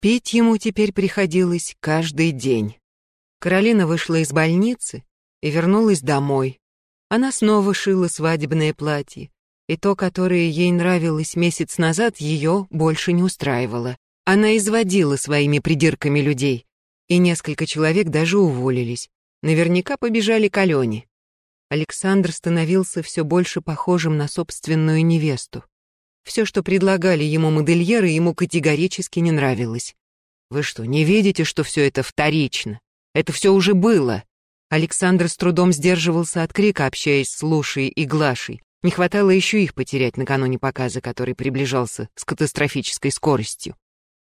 Пить ему теперь приходилось каждый день. Каролина вышла из больницы и вернулась домой. Она снова шила свадебное платье, и то, которое ей нравилось месяц назад, ее больше не устраивало. Она изводила своими придирками людей, и несколько человек даже уволились. Наверняка побежали к Алене. Александр становился все больше похожим на собственную невесту. Все, что предлагали ему модельеры, ему категорически не нравилось. «Вы что, не видите, что все это вторично? Это все уже было!» Александр с трудом сдерживался от крика, общаясь с Лушей и Глашей. Не хватало еще их потерять накануне показа, который приближался с катастрофической скоростью.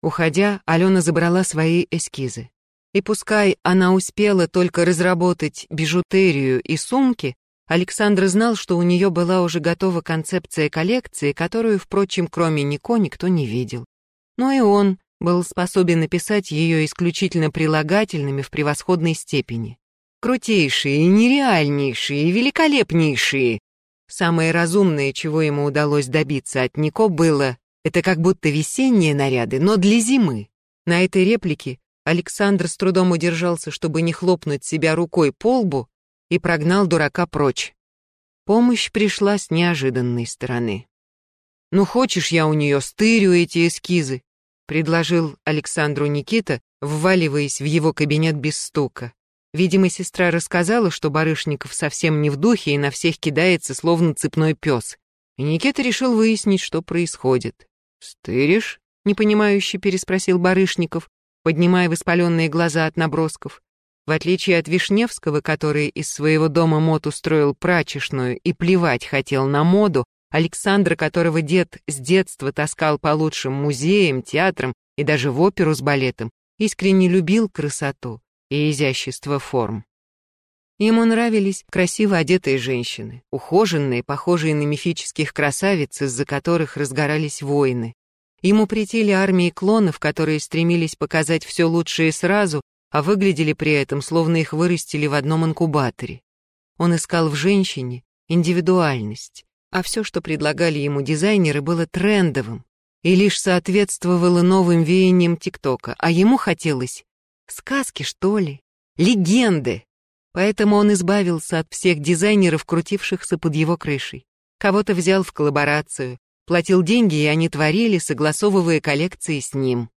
Уходя, Алена забрала свои эскизы. И пускай она успела только разработать бижутерию и сумки, Александр знал, что у нее была уже готова концепция коллекции, которую, впрочем, кроме Нико, никто не видел. Но и он был способен написать ее исключительно прилагательными в превосходной степени. Крутейшие, нереальнейшие, великолепнейшие. Самое разумное, чего ему удалось добиться от Нико, было «это как будто весенние наряды, но для зимы». На этой реплике Александр с трудом удержался, чтобы не хлопнуть себя рукой по лбу, и прогнал дурака прочь. Помощь пришла с неожиданной стороны. «Ну, хочешь, я у нее стырю эти эскизы?» — предложил Александру Никита, вваливаясь в его кабинет без стука. Видимо, сестра рассказала, что Барышников совсем не в духе и на всех кидается, словно цепной пес. И Никита решил выяснить, что происходит. «Стыришь?» — непонимающе переспросил Барышников, поднимая воспаленные глаза от набросков. В отличие от Вишневского, который из своего дома мод устроил прачечную и плевать хотел на моду, Александра, которого дед с детства таскал по лучшим музеям, театрам и даже в оперу с балетом, искренне любил красоту и изящество форм. Ему нравились красиво одетые женщины, ухоженные, похожие на мифических красавиц, из-за которых разгорались войны. Ему претили армии клонов, которые стремились показать все лучшее сразу, а выглядели при этом, словно их вырастили в одном инкубаторе. Он искал в женщине индивидуальность, а все, что предлагали ему дизайнеры, было трендовым и лишь соответствовало новым веяниям ТикТока, а ему хотелось сказки, что ли, легенды. Поэтому он избавился от всех дизайнеров, крутившихся под его крышей. Кого-то взял в коллаборацию, платил деньги, и они творили, согласовывая коллекции с ним.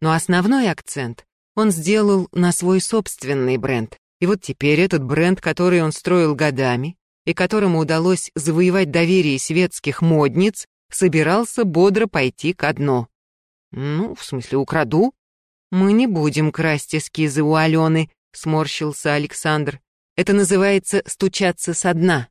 Но основной акцент он сделал на свой собственный бренд. И вот теперь этот бренд, который он строил годами, и которому удалось завоевать доверие светских модниц, собирался бодро пойти ко дну. «Ну, в смысле, украду?» «Мы не будем красть эскизы у Алены», — сморщился Александр. «Это называется стучаться со дна».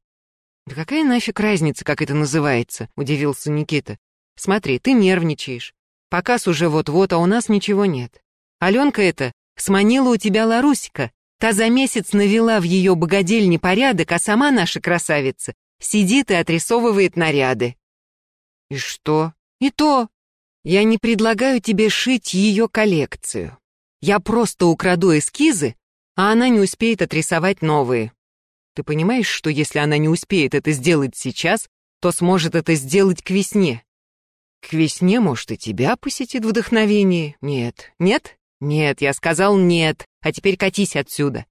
«Да какая нафиг разница, как это называется?» — удивился Никита. «Смотри, ты нервничаешь. Показ уже вот-вот, а у нас ничего нет. Аленка эта сманила у тебя Ларусика. Та за месяц навела в ее богадельне порядок, а сама наша красавица сидит и отрисовывает наряды». «И что?» «И то. Я не предлагаю тебе шить ее коллекцию. Я просто украду эскизы, а она не успеет отрисовать новые. Ты понимаешь, что если она не успеет это сделать сейчас, то сможет это сделать к весне? К весне, может, и тебя посетит вдохновение? Нет. Нет? Нет, я сказал нет. А теперь катись отсюда.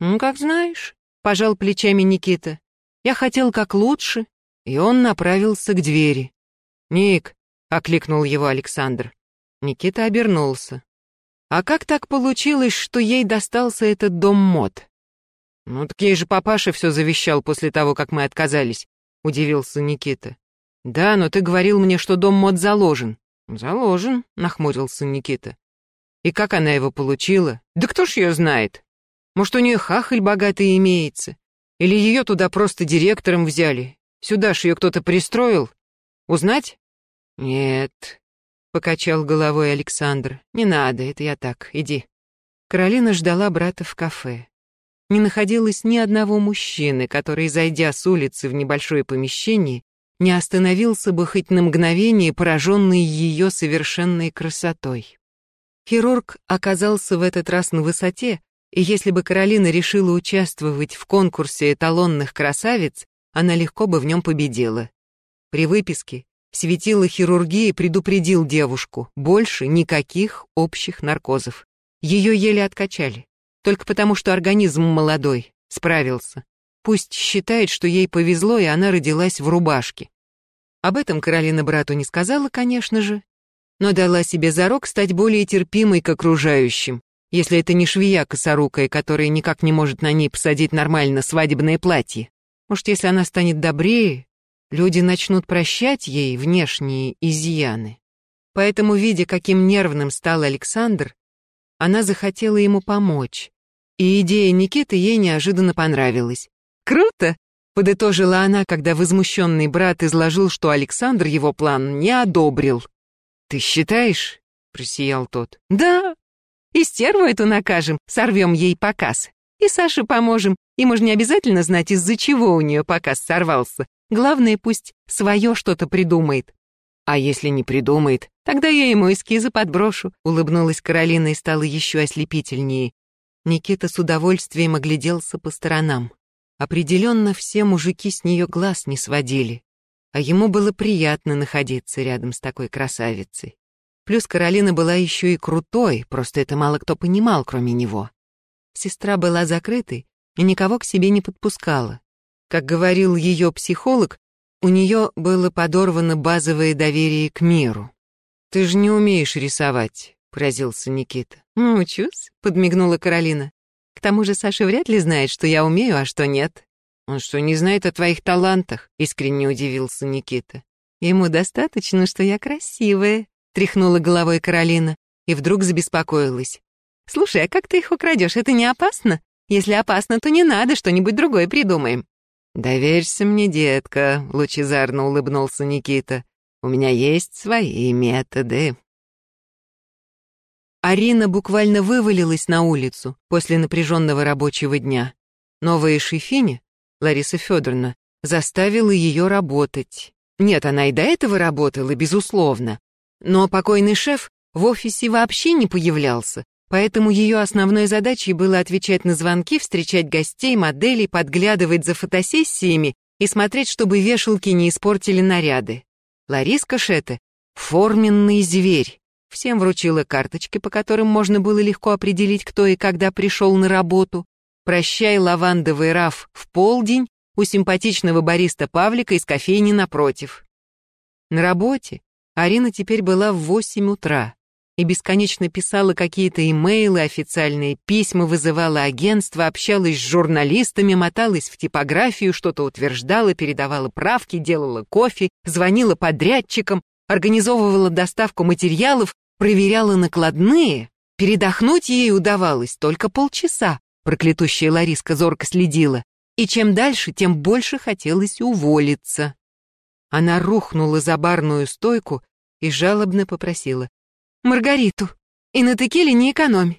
Ну, как знаешь, пожал плечами Никита. Я хотел как лучше, и он направился к двери. «Ник», — окликнул его Александр. Никита обернулся. «А как так получилось, что ей достался этот дом мод?» «Ну так ей же папаша все завещал после того, как мы отказались», — удивился Никита. «Да, но ты говорил мне, что дом мод заложен». «Заложен», — нахмурился Никита. «И как она его получила? Да кто ж ее знает? Может, у нее хахаль богатый имеется? Или ее туда просто директором взяли? Сюда ж ее кто-то пристроил? Узнать?» «Нет», — покачал головой Александр. «Не надо, это я так, иди». Каролина ждала брата в кафе не находилось ни одного мужчины, который, зайдя с улицы в небольшое помещение, не остановился бы хоть на мгновение, пораженный ее совершенной красотой. Хирург оказался в этот раз на высоте, и если бы Каролина решила участвовать в конкурсе эталонных красавиц, она легко бы в нем победила. При выписке светило хирургии предупредил девушку. Больше никаких общих наркозов. Ее еле откачали. Только потому, что организм молодой, справился. Пусть считает, что ей повезло, и она родилась в рубашке. Об этом Каролина брату не сказала, конечно же, но дала себе зарок стать более терпимой к окружающим, если это не швея косорукая, которая никак не может на ней посадить нормально свадебное платье. Может, если она станет добрее, люди начнут прощать ей внешние изъяны. Поэтому, видя, каким нервным стал Александр, она захотела ему помочь. И идея Никиты ей неожиданно понравилась. «Круто!» — подытожила она, когда возмущенный брат изложил, что Александр его план не одобрил. «Ты считаешь?» — просиял тот. «Да, и стерву эту накажем, сорвем ей показ. И Саше поможем. Ему же не обязательно знать, из-за чего у нее показ сорвался. Главное, пусть свое что-то придумает. А если не придумает, тогда я ему эскизы подброшу», — улыбнулась Каролина и стала еще ослепительнее. Никита с удовольствием огляделся по сторонам. Определенно все мужики с нее глаз не сводили, а ему было приятно находиться рядом с такой красавицей. Плюс Каролина была еще и крутой, просто это мало кто понимал, кроме него. Сестра была закрытой и никого к себе не подпускала. Как говорил ее психолог, у нее было подорвано базовое доверие к миру. «Ты же не умеешь рисовать», — поразился Никита. «Учусь», — подмигнула Каролина. «К тому же Саша вряд ли знает, что я умею, а что нет». «Он что, не знает о твоих талантах?» — искренне удивился Никита. «Ему достаточно, что я красивая», тряхнула головой Каролина и вдруг забеспокоилась. «Слушай, а как ты их украдешь? Это не опасно? Если опасно, то не надо, что-нибудь другое придумаем». «Доверься мне, детка», — лучезарно улыбнулся Никита. «У меня есть свои методы». Арина буквально вывалилась на улицу после напряженного рабочего дня. Новая шефиня, Лариса Федоровна, заставила ее работать. Нет, она и до этого работала, безусловно, но покойный шеф в офисе вообще не появлялся, поэтому ее основной задачей было отвечать на звонки, встречать гостей, моделей, подглядывать за фотосессиями и смотреть, чтобы вешалки не испортили наряды. Лариска Шета — форменный зверь. Всем вручила карточки, по которым можно было легко определить, кто и когда пришел на работу. Прощай, лавандовый раф, в полдень у симпатичного бариста Павлика из кофейни напротив. На работе Арина теперь была в восемь утра и бесконечно писала какие-то имейлы, официальные письма, вызывала агентство, общалась с журналистами, моталась в типографию, что-то утверждала, передавала правки, делала кофе, звонила подрядчикам, организовывала доставку материалов, проверяла накладные. Передохнуть ей удавалось только полчаса, проклятущая Лариска зорко следила. И чем дальше, тем больше хотелось уволиться. Она рухнула за барную стойку и жалобно попросила. «Маргариту, и на текиле не экономь».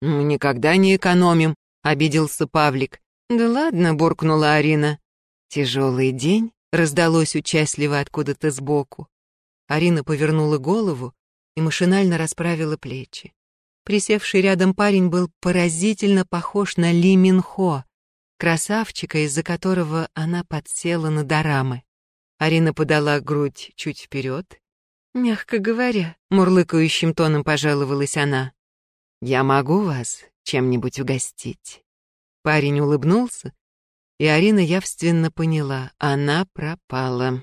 «Мы никогда не экономим», — обиделся Павлик. «Да ладно», — буркнула Арина. «Тяжелый день», — раздалось участливо откуда-то сбоку. Арина повернула голову и машинально расправила плечи. Присевший рядом парень был поразительно похож на Ли Минхо, красавчика, из-за которого она подсела на дорамы. Арина подала грудь чуть вперед. «Мягко говоря», — мурлыкающим тоном пожаловалась она. «Я могу вас чем-нибудь угостить?» Парень улыбнулся, и Арина явственно поняла, она пропала.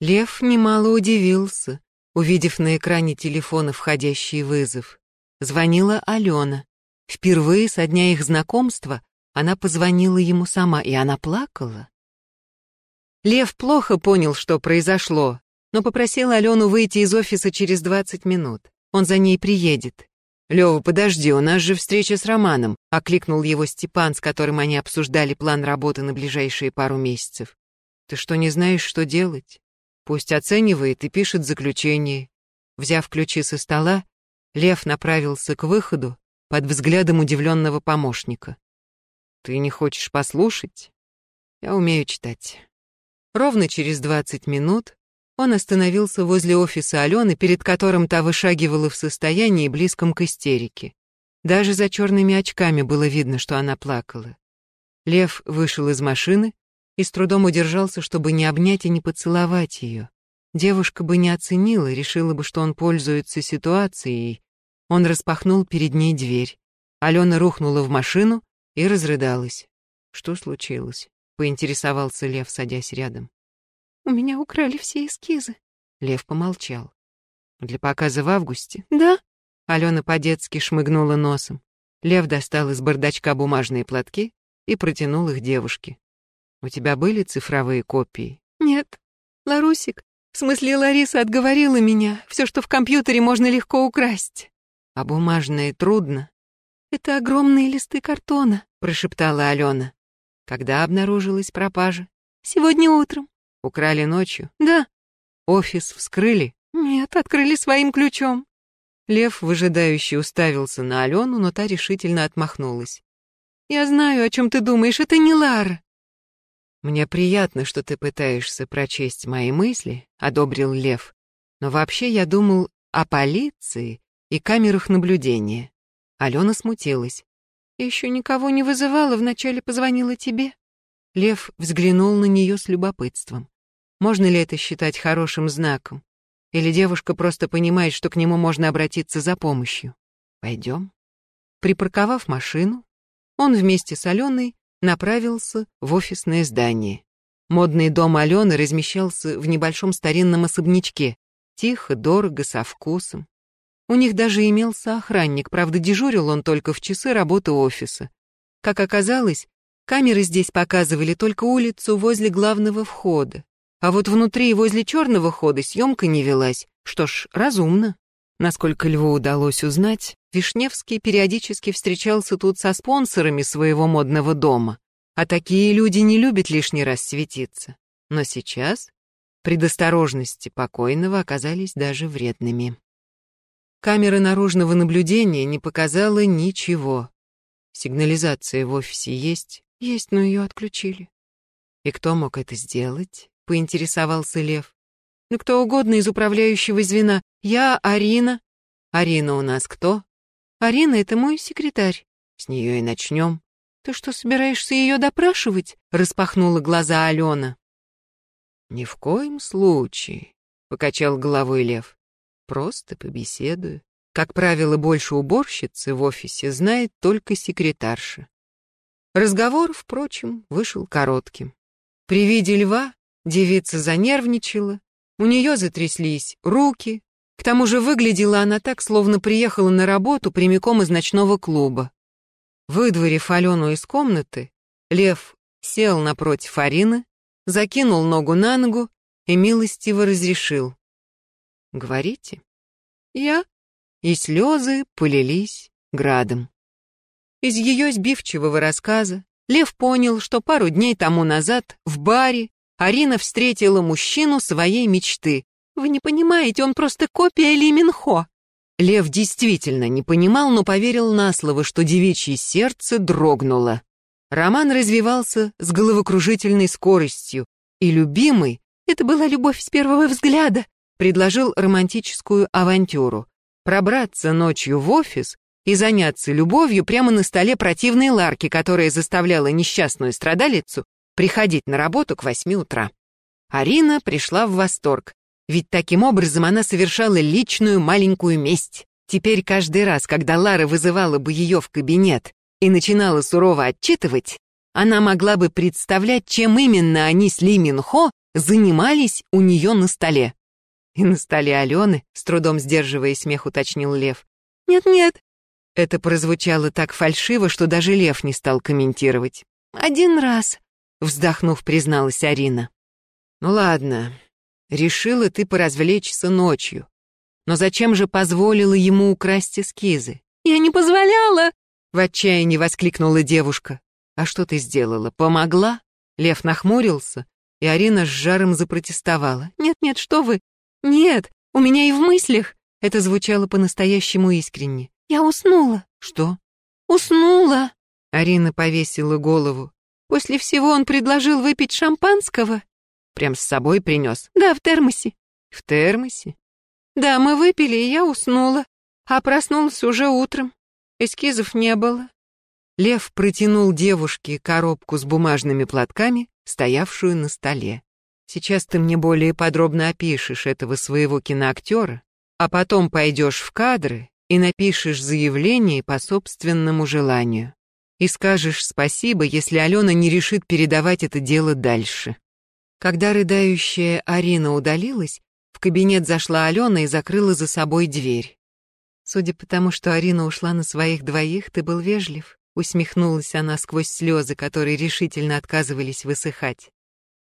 Лев немало удивился, увидев на экране телефона входящий вызов. Звонила Алена. Впервые со дня их знакомства она позвонила ему сама, и она плакала. Лев плохо понял, что произошло, но попросил Алену выйти из офиса через 20 минут. Он за ней приедет. «Лёва, подожди, у нас же встреча с Романом», — окликнул его Степан, с которым они обсуждали план работы на ближайшие пару месяцев. «Ты что, не знаешь, что делать? Пусть оценивает и пишет заключение». Взяв ключи со стола, Лев направился к выходу под взглядом удивленного помощника. «Ты не хочешь послушать? Я умею читать». Ровно через 20 минут он остановился возле офиса Алены, перед которым та вышагивала в состоянии, близком к истерике. Даже за черными очками было видно, что она плакала. Лев вышел из машины и с трудом удержался, чтобы не обнять и не поцеловать ее. Девушка бы не оценила, решила бы, что он пользуется ситуацией. Он распахнул перед ней дверь. Алена рухнула в машину и разрыдалась. Что случилось? Поинтересовался Лев, садясь рядом. У меня украли все эскизы. Лев помолчал. Для показа в августе? Да. Алена по-детски шмыгнула носом. Лев достал из бардачка бумажные платки и протянул их девушке. «У тебя были цифровые копии?» «Нет. Ларусик, в смысле Лариса отговорила меня. Все, что в компьютере, можно легко украсть». «А бумажные трудно?» «Это огромные листы картона», — прошептала Алена. Когда обнаружилась пропажа? «Сегодня утром». «Украли ночью?» «Да». «Офис вскрыли?» «Нет, открыли своим ключом». Лев выжидающе уставился на Алену, но та решительно отмахнулась. «Я знаю, о чем ты думаешь, это не Лара». «Мне приятно, что ты пытаешься прочесть мои мысли», — одобрил Лев. «Но вообще я думал о полиции и камерах наблюдения». Алена смутилась. «Еще никого не вызывала, вначале позвонила тебе». Лев взглянул на нее с любопытством. Можно ли это считать хорошим знаком? Или девушка просто понимает, что к нему можно обратиться за помощью? Пойдем. Припарковав машину, он вместе с Аленой направился в офисное здание. Модный дом Алены размещался в небольшом старинном особнячке. Тихо, дорого, со вкусом. У них даже имелся охранник, правда, дежурил он только в часы работы офиса. Как оказалось, камеры здесь показывали только улицу возле главного входа. А вот внутри и возле черного хода съемка не велась. Что ж, разумно. Насколько Льву удалось узнать, Вишневский периодически встречался тут со спонсорами своего модного дома. А такие люди не любят лишний раз светиться. Но сейчас предосторожности покойного оказались даже вредными. Камера наружного наблюдения не показала ничего. Сигнализация в офисе есть? Есть, но ее отключили. И кто мог это сделать? поинтересовался Лев. «Ну, кто угодно из управляющего звена. Я Арина». «Арина у нас кто?» «Арина — это мой секретарь». «С нее и начнем». «Ты что, собираешься ее допрашивать?» — распахнула глаза Алена. «Ни в коем случае», — покачал головой Лев. «Просто побеседую. Как правило, больше уборщицы в офисе знает только секретарша». Разговор, впрочем, вышел коротким. При виде льва Девица занервничала, у нее затряслись руки. К тому же выглядела она так, словно приехала на работу прямиком из ночного клуба. Выдворив Алену из комнаты, Лев сел напротив Арины, закинул ногу на ногу и милостиво разрешил. «Говорите?» «Я?» И слезы полились градом. Из ее сбивчивого рассказа Лев понял, что пару дней тому назад в баре Арина встретила мужчину своей мечты. «Вы не понимаете, он просто копия Ли Минхо». Лев действительно не понимал, но поверил на слово, что девичье сердце дрогнуло. Роман развивался с головокружительной скоростью, и любимый, это была любовь с первого взгляда, предложил романтическую авантюру. Пробраться ночью в офис и заняться любовью прямо на столе противной Ларки, которая заставляла несчастную страдалицу приходить на работу к восьми утра. Арина пришла в восторг, ведь таким образом она совершала личную маленькую месть. Теперь каждый раз, когда Лара вызывала бы ее в кабинет и начинала сурово отчитывать, она могла бы представлять, чем именно они с Ли Минхо занимались у нее на столе. И на столе Алены, с трудом сдерживая смех, уточнил Лев. «Нет-нет». Это прозвучало так фальшиво, что даже Лев не стал комментировать. «Один раз. Вздохнув, призналась Арина. Ну ладно, решила ты поразвлечься ночью. Но зачем же позволила ему украсть эскизы? Я не позволяла! В отчаянии воскликнула девушка. А что ты сделала? Помогла? Лев нахмурился, и Арина с жаром запротестовала. Нет-нет, что вы? Нет, у меня и в мыслях. Это звучало по-настоящему искренне. Я уснула. Что? Уснула. Арина повесила голову. После всего он предложил выпить шампанского. Прям с собой принес? Да, в термосе. В термосе? Да, мы выпили, и я уснула. А проснулась уже утром. Эскизов не было. Лев протянул девушке коробку с бумажными платками, стоявшую на столе. Сейчас ты мне более подробно опишешь этого своего киноактера, а потом пойдешь в кадры и напишешь заявление по собственному желанию. И скажешь спасибо, если Алена не решит передавать это дело дальше. Когда рыдающая Арина удалилась, в кабинет зашла Алена и закрыла за собой дверь. Судя по тому, что Арина ушла на своих двоих, ты был вежлив, усмехнулась она сквозь слезы, которые решительно отказывались высыхать.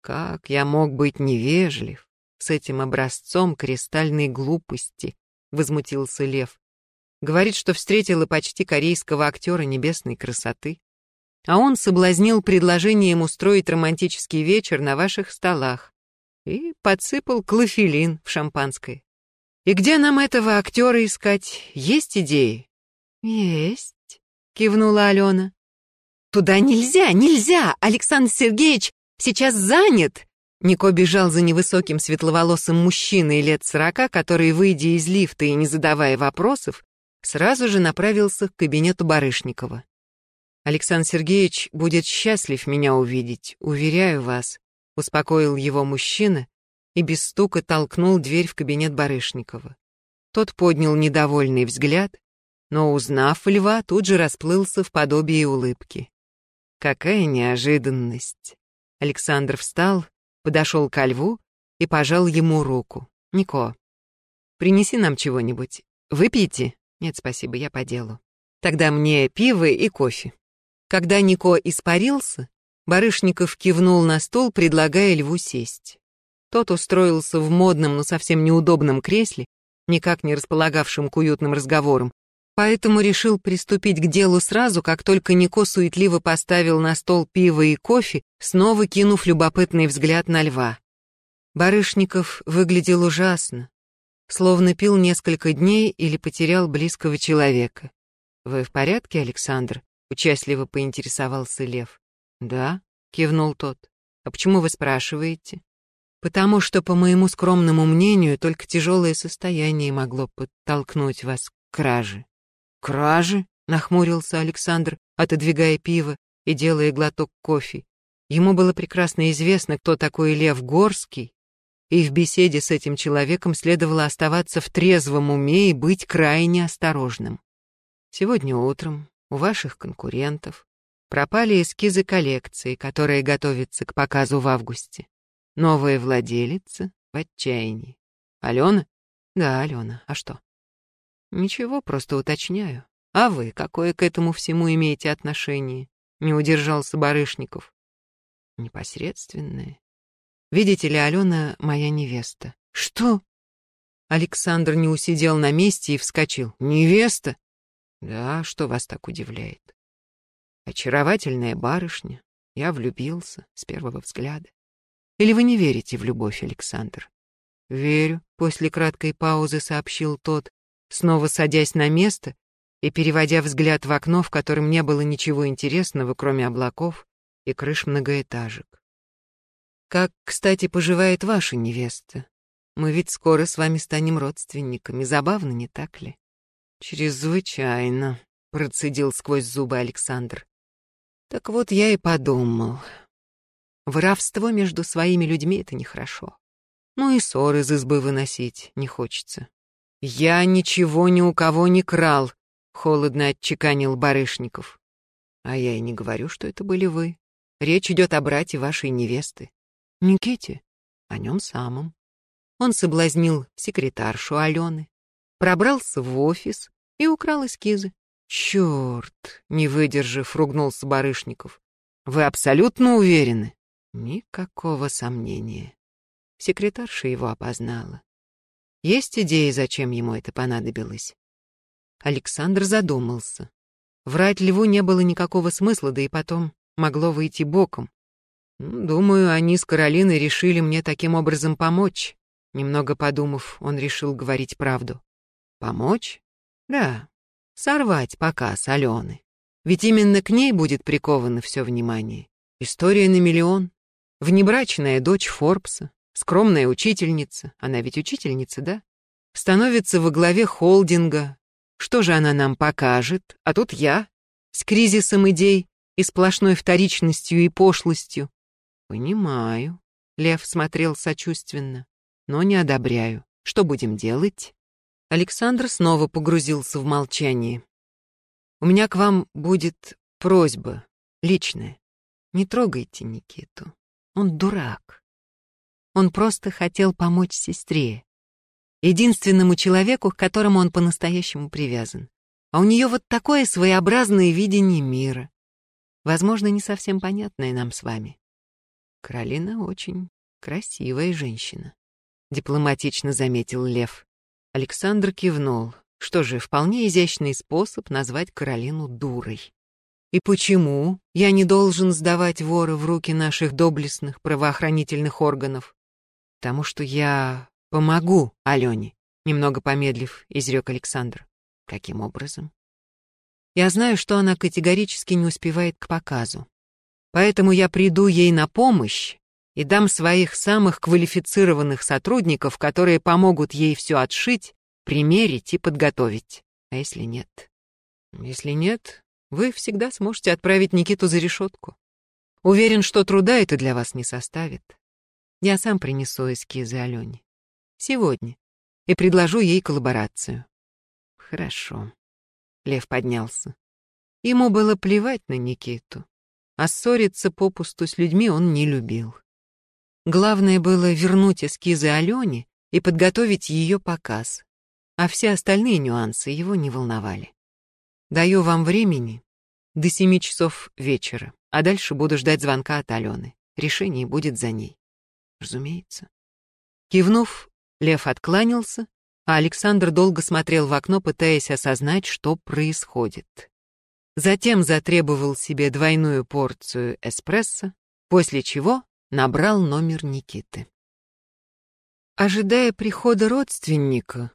Как я мог быть невежлив с этим образцом кристальной глупости, возмутился Лев. Говорит, что встретила почти корейского актера небесной красоты. А он соблазнил предложением устроить романтический вечер на ваших столах и подсыпал клофелин в шампанское. И где нам этого актера искать? Есть идеи? Есть, кивнула Алена. Туда нельзя, нельзя! Александр Сергеевич сейчас занят!» Нико бежал за невысоким светловолосым мужчиной лет сорока, который, выйдя из лифта и не задавая вопросов, сразу же направился к кабинету Барышникова. «Александр Сергеевич будет счастлив меня увидеть, уверяю вас», — успокоил его мужчина и без стука толкнул дверь в кабинет Барышникова. Тот поднял недовольный взгляд, но, узнав льва, тут же расплылся в подобии улыбки. Какая неожиданность! Александр встал, подошел ко льву и пожал ему руку. «Нико, принеси нам чего-нибудь. Выпейте?» «Нет, спасибо, я по делу. Тогда мне пиво и кофе». Когда Нико испарился, Барышников кивнул на стол, предлагая льву сесть. Тот устроился в модном, но совсем неудобном кресле, никак не располагавшем к уютным разговорам, поэтому решил приступить к делу сразу, как только Нико суетливо поставил на стол пиво и кофе, снова кинув любопытный взгляд на льва. Барышников выглядел ужасно, словно пил несколько дней или потерял близкого человека. «Вы в порядке, Александр?» — участливо поинтересовался Лев. «Да», — кивнул тот. «А почему вы спрашиваете?» «Потому что, по моему скромному мнению, только тяжелое состояние могло подтолкнуть вас к краже». «Кражи?» — нахмурился Александр, отодвигая пиво и делая глоток кофе. Ему было прекрасно известно, кто такой Лев Горский, и в беседе с этим человеком следовало оставаться в трезвом уме и быть крайне осторожным. Сегодня утром у ваших конкурентов пропали эскизы коллекции, которая готовится к показу в августе. Новая владелица в отчаянии. Алена? Да, Алена. А что? Ничего, просто уточняю. А вы какое к этому всему имеете отношение? Не удержался Барышников. Непосредственное. Видите ли, Алена моя невеста. Что? Александр не усидел на месте и вскочил. Невеста? Да, что вас так удивляет? Очаровательная барышня. Я влюбился с первого взгляда. Или вы не верите в любовь, Александр? Верю, после краткой паузы сообщил тот, снова садясь на место и переводя взгляд в окно, в котором не было ничего интересного, кроме облаков и крыш многоэтажек. «Как, кстати, поживает ваша невеста? Мы ведь скоро с вами станем родственниками. Забавно, не так ли?» «Чрезвычайно», — процедил сквозь зубы Александр. «Так вот я и подумал. Воровство между своими людьми — это нехорошо. Ну и ссоры из избы выносить не хочется. «Я ничего ни у кого не крал», — холодно отчеканил Барышников. «А я и не говорю, что это были вы. Речь идет о брате вашей невесты. Никите, о нем самом. Он соблазнил секретаршу Алены, пробрался в офис и украл эскизы. «Черт!» — не выдержав, ругнулся Барышников. «Вы абсолютно уверены?» Никакого сомнения. Секретарша его опознала. Есть идеи, зачем ему это понадобилось? Александр задумался. Врать Льву не было никакого смысла, да и потом могло выйти боком. Думаю, они с Каролиной решили мне таким образом помочь. Немного подумав, он решил говорить правду. Помочь? Да. Сорвать показ Алены. Ведь именно к ней будет приковано все внимание. История на миллион. Внебрачная дочь Форбса, скромная учительница, она ведь учительница, да? Становится во главе холдинга. Что же она нам покажет? А тут я, с кризисом идей и сплошной вторичностью и пошлостью. Понимаю. Лев смотрел сочувственно. Но не одобряю. Что будем делать? Александр снова погрузился в молчание. У меня к вам будет просьба, личная. Не трогайте Никиту. Он дурак. Он просто хотел помочь сестре. Единственному человеку, к которому он по-настоящему привязан. А у нее вот такое своеобразное видение мира. Возможно, не совсем понятное нам с вами. Каролина очень красивая женщина. Дипломатично заметил Лев. Александр кивнул. Что же, вполне изящный способ назвать Каролину дурой. И почему я не должен сдавать вора в руки наших доблестных правоохранительных органов? Потому что я помогу Алене, немного помедлив, изрек Александр. Каким образом? Я знаю, что она категорически не успевает к показу. Поэтому я приду ей на помощь и дам своих самых квалифицированных сотрудников, которые помогут ей все отшить, примерить и подготовить. А если нет? Если нет, вы всегда сможете отправить Никиту за решетку. Уверен, что труда это для вас не составит. Я сам принесу эскизы Алене. Сегодня. И предложу ей коллаборацию. Хорошо. Лев поднялся. Ему было плевать на Никиту. А ссориться попусту с людьми он не любил. Главное было вернуть эскизы Алене и подготовить ее показ. А все остальные нюансы его не волновали. Даю вам времени до семи часов вечера, а дальше буду ждать звонка от Алены. Решение будет за ней. Разумеется. Кивнув, Лев откланялся, а Александр долго смотрел в окно, пытаясь осознать, что происходит. Затем затребовал себе двойную порцию эспрессо, после чего набрал номер Никиты. Ожидая прихода родственника,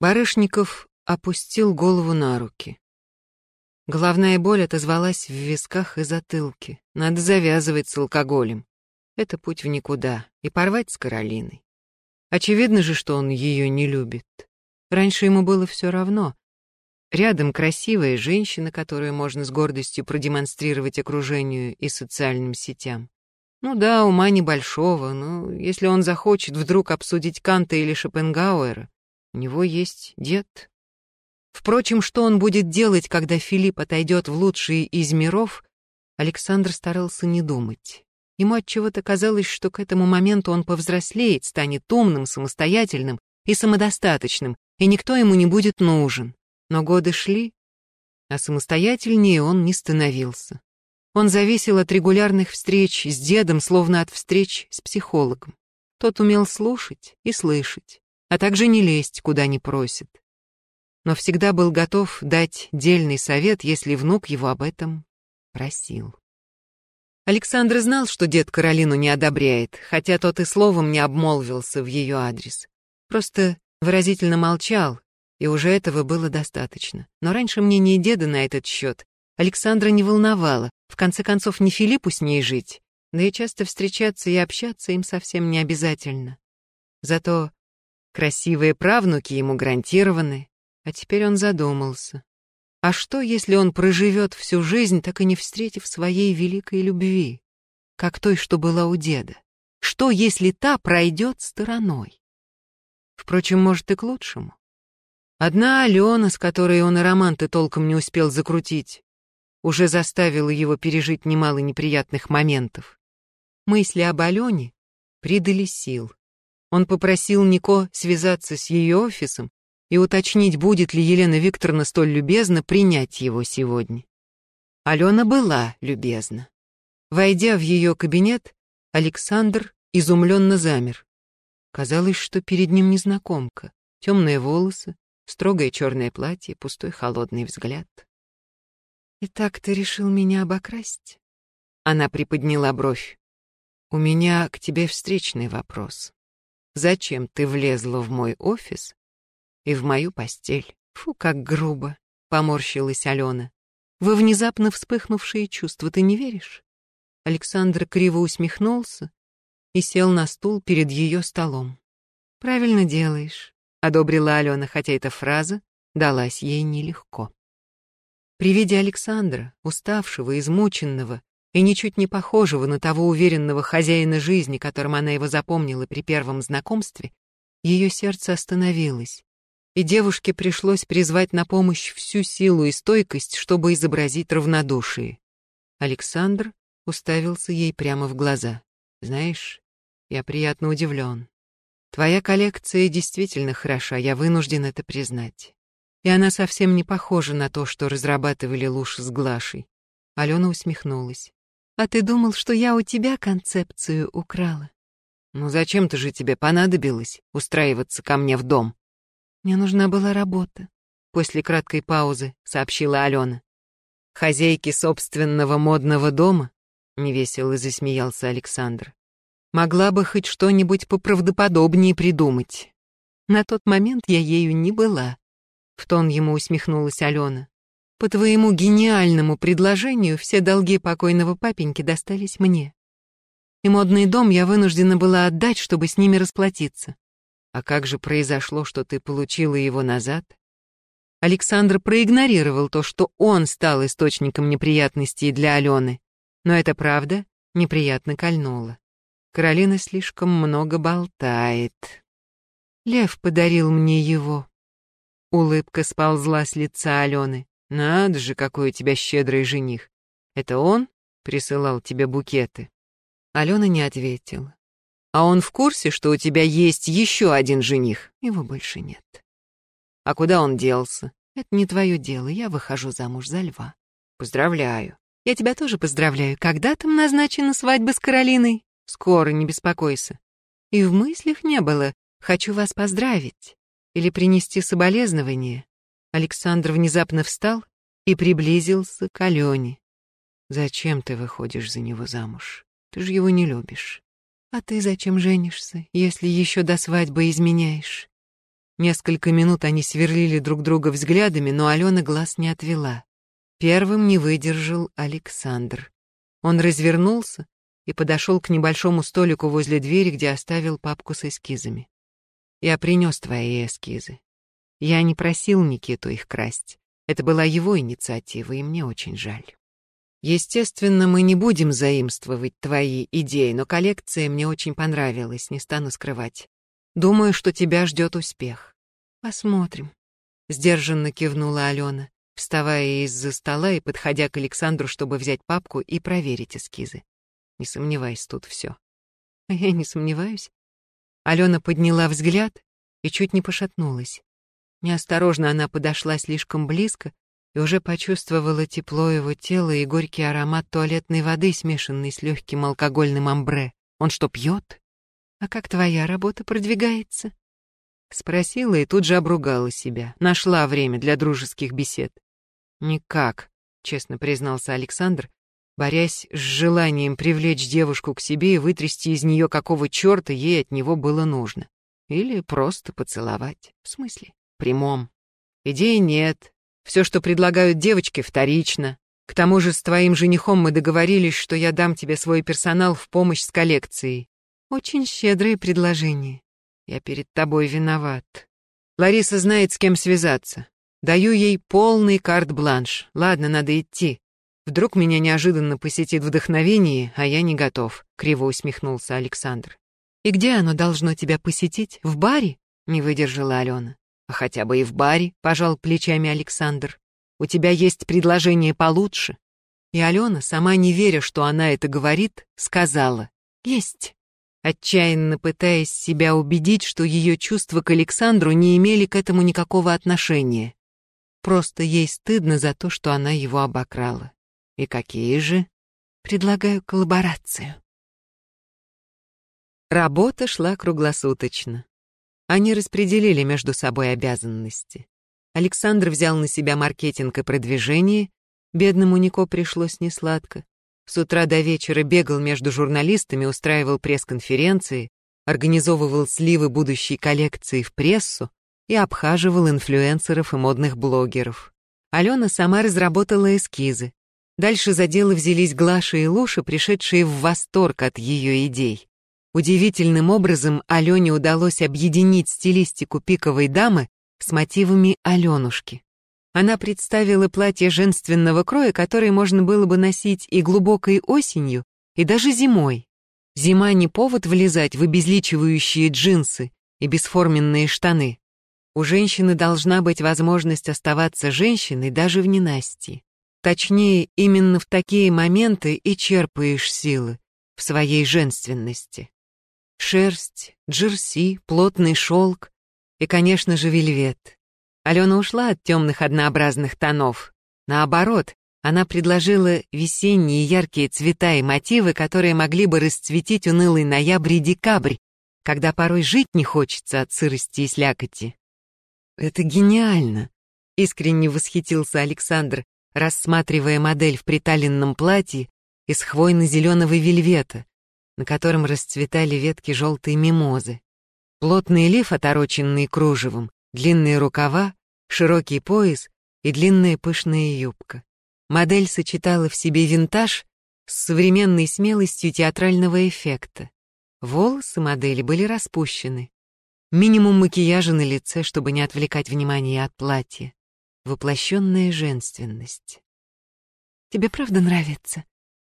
Барышников опустил голову на руки. Головная боль отозвалась в висках и затылке. Надо завязывать с алкоголем. Это путь в никуда. И порвать с Каролиной. Очевидно же, что он ее не любит. Раньше ему было все равно. Рядом красивая женщина, которую можно с гордостью продемонстрировать окружению и социальным сетям. Ну да, ума небольшого, но если он захочет вдруг обсудить Канта или Шопенгауэра, у него есть дед, Впрочем, что он будет делать, когда Филипп отойдет в лучшие из миров, Александр старался не думать. Ему отчего-то казалось, что к этому моменту он повзрослеет, станет умным, самостоятельным и самодостаточным, и никто ему не будет нужен. Но годы шли, а самостоятельнее он не становился. Он зависел от регулярных встреч с дедом, словно от встреч с психологом. Тот умел слушать и слышать, а также не лезть, куда не просит но всегда был готов дать дельный совет, если внук его об этом просил. Александр знал, что дед Каролину не одобряет, хотя тот и словом не обмолвился в ее адрес. Просто выразительно молчал, и уже этого было достаточно. Но раньше мнение деда на этот счет Александра не волновало, в конце концов не Филиппу с ней жить, да и часто встречаться и общаться им совсем не обязательно. Зато красивые правнуки ему гарантированы, а теперь он задумался. А что, если он проживет всю жизнь, так и не встретив своей великой любви, как той, что была у деда? Что, если та пройдет стороной? Впрочем, может, и к лучшему. Одна Алена, с которой он и роман-то толком не успел закрутить, уже заставила его пережить немало неприятных моментов. Мысли об Алене придали сил. Он попросил Нико связаться с ее офисом и уточнить, будет ли Елена Викторовна столь любезна принять его сегодня. Алена была любезна. Войдя в ее кабинет, Александр изумленно замер. Казалось, что перед ним незнакомка. Темные волосы, строгое черное платье, пустой холодный взгляд. «Итак, ты решил меня обокрасть?» Она приподняла бровь. «У меня к тебе встречный вопрос. Зачем ты влезла в мой офис и в мою постель. Фу, как грубо, поморщилась Алена. Вы внезапно вспыхнувшие чувства, ты не веришь? Александр криво усмехнулся и сел на стул перед ее столом. Правильно делаешь, одобрила Алена, хотя эта фраза далась ей нелегко. При виде Александра, уставшего, измученного и ничуть не похожего на того уверенного хозяина жизни, которым она его запомнила при первом знакомстве, ее сердце остановилось, и девушке пришлось призвать на помощь всю силу и стойкость, чтобы изобразить равнодушие. Александр уставился ей прямо в глаза. «Знаешь, я приятно удивлен. Твоя коллекция действительно хороша, я вынужден это признать. И она совсем не похожа на то, что разрабатывали Луш с Глашей». Алена усмехнулась. «А ты думал, что я у тебя концепцию украла?» «Ну зачем-то же тебе понадобилось устраиваться ко мне в дом?» «Мне нужна была работа», — после краткой паузы сообщила Алена. «Хозяйки собственного модного дома?» — невесело засмеялся Александр. «Могла бы хоть что-нибудь поправдоподобнее придумать». «На тот момент я ею не была», — в тон ему усмехнулась Алена. «По твоему гениальному предложению все долги покойного папеньки достались мне. И модный дом я вынуждена была отдать, чтобы с ними расплатиться. А как же произошло, что ты получила его назад?» Александр проигнорировал то, что он стал источником неприятностей для Алены, но это правда неприятно кольнуло. Каролина слишком много болтает. Лев подарил мне его. Улыбка сползла с лица Алены. Надо же, какой у тебя щедрый жених. Это он присылал тебе букеты? Алена не ответила. А он в курсе, что у тебя есть еще один жених? Его больше нет. А куда он делся? Это не твое дело, я выхожу замуж за льва. Поздравляю. Я тебя тоже поздравляю. Когда там назначена свадьба с Каролиной? Скоро, не беспокойся. И в мыслях не было. Хочу вас поздравить. Или принести соболезнование. Александр внезапно встал и приблизился к Алене. Зачем ты выходишь за него замуж? Ты же его не любишь. А ты зачем женишься, если еще до свадьбы изменяешь? Несколько минут они сверлили друг друга взглядами, но Алена глаз не отвела. Первым не выдержал Александр. Он развернулся и подошел к небольшому столику возле двери, где оставил папку с эскизами. «Я принес твои эскизы. Я не просил Никиту их красть. Это была его инициатива, и мне очень жаль. Естественно, мы не будем заимствовать твои идеи, но коллекция мне очень понравилась, не стану скрывать. Думаю, что тебя ждет успех. Посмотрим. Сдержанно кивнула Алена вставая из-за стола и подходя к Александру, чтобы взять папку и проверить эскизы. Не сомневайся, тут все. Я не сомневаюсь. Алена подняла взгляд и чуть не пошатнулась. Неосторожно она подошла слишком близко и уже почувствовала тепло его тела и горький аромат туалетной воды, смешанный с легким алкогольным амбре. Он что, пьет? А как твоя работа продвигается? Спросила и тут же обругала себя. Нашла время для дружеских бесед. «Никак», — честно признался Александр, борясь с желанием привлечь девушку к себе и вытрясти из нее какого черта ей от него было нужно. Или просто поцеловать. В смысле? Прямом. Идеи нет. Все, что предлагают девочки, вторично. К тому же с твоим женихом мы договорились, что я дам тебе свой персонал в помощь с коллекцией. Очень щедрое предложение. Я перед тобой виноват. Лариса знает, с кем связаться. Даю ей полный карт-бланш. Ладно, надо идти. Вдруг меня неожиданно посетит вдохновение, а я не готов, криво усмехнулся Александр. И где оно должно тебя посетить? В баре? Не выдержала Алена. А хотя бы и в баре, пожал плечами Александр. У тебя есть предложение получше. И Алена, сама не веря, что она это говорит, сказала: "Есть" отчаянно пытаясь себя убедить, что ее чувства к Александру не имели к этому никакого отношения. Просто ей стыдно за то, что она его обокрала. И какие же? Предлагаю коллаборацию. Работа шла круглосуточно. Они распределили между собой обязанности. Александр взял на себя маркетинг и продвижение, бедному Нико пришлось несладко. С утра до вечера бегал между журналистами, устраивал пресс-конференции, организовывал сливы будущей коллекции в прессу, и обхаживал инфлюенсеров и модных блогеров. Алена сама разработала эскизы. Дальше за дело взялись Глаша и Луша, пришедшие в восторг от ее идей. Удивительным образом Алене удалось объединить стилистику пиковой дамы с мотивами Аленушки. Она представила платье женственного кроя, которое можно было бы носить и глубокой осенью, и даже зимой. Зима не повод влезать в обезличивающие джинсы и бесформенные штаны. У женщины должна быть возможность оставаться женщиной даже в ненастье. Точнее, именно в такие моменты и черпаешь силы в своей женственности. Шерсть, джерси, плотный шелк и, конечно же, вельвет. Алена ушла от темных однообразных тонов. Наоборот, она предложила весенние яркие цвета и мотивы, которые могли бы расцветить унылый ноябрь и декабрь, когда порой жить не хочется от сырости и слякоти. «Это гениально!» — искренне восхитился Александр, рассматривая модель в приталенном платье из хвойно-зеленого вельвета, на котором расцветали ветки желтой мимозы. Плотный лиф, отороченный кружевом, длинные рукава, широкий пояс и длинная пышная юбка. Модель сочетала в себе винтаж с современной смелостью театрального эффекта. Волосы модели были распущены. Минимум макияжа на лице, чтобы не отвлекать внимание от платья. Воплощенная женственность. «Тебе правда нравится?»